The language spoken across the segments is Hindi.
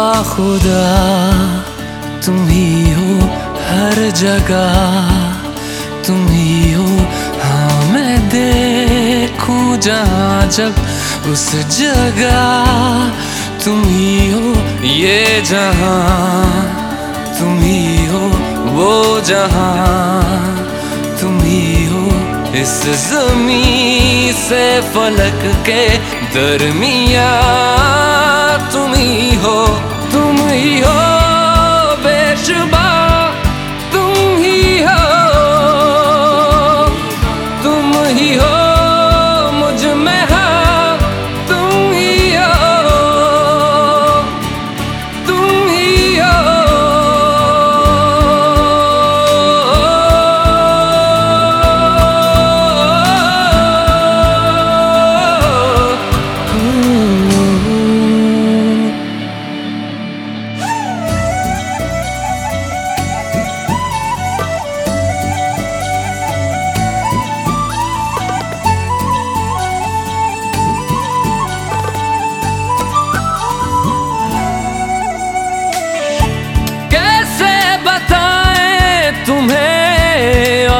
बाखुदा तुम ही हो हर जगह। तुम ही हो हाँ मैं देखूँ जहाँ जब उस जगह। तुम ही हो ये जहाँ, तुम ही हो वो जहाँ। तुम ही हो इस जमी से फलक के दरमिया तुम ही हो तुम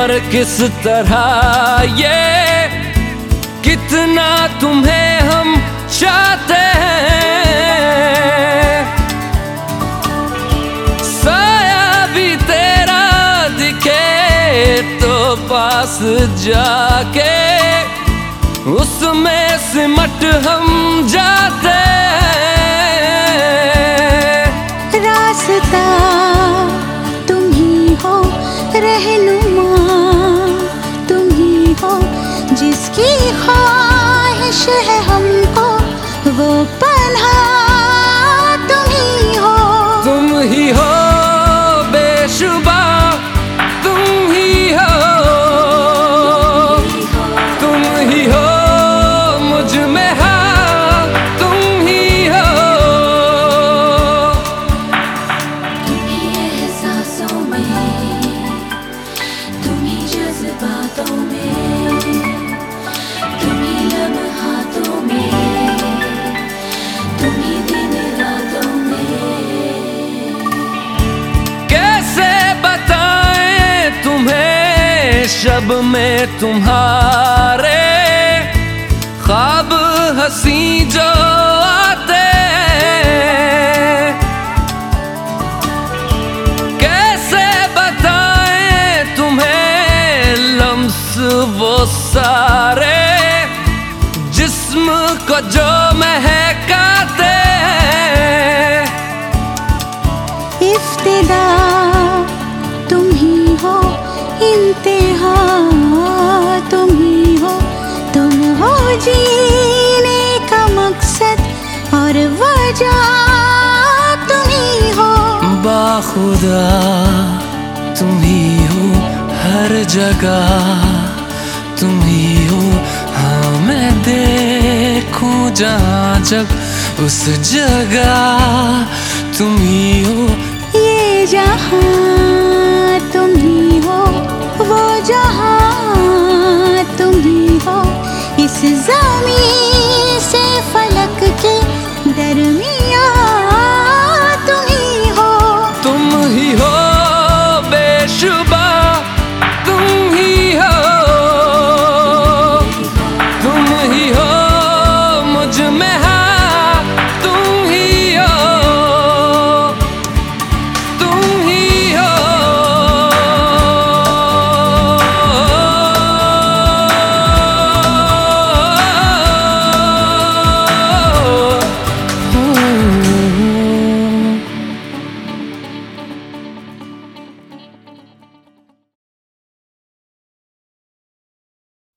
और किस तरह ये कितना तुम्हें हम चाहते हैं। साया भी तेरा दिखे तो पास जाके उसमें सिमट हम जाते शब में तुम्हारे खाब हसी जो आते कैसे बताएँ तुम्हें लम्स वो सारे इंतहा तुम ही हो। तुम हो जीने का मकसद और वजह तुम ही हो। बाखुदा तुम ही हो हर जगह। तुम ही हो हाँ मैं देखूँ जहाँ जब उस जगह। तुम This is all me.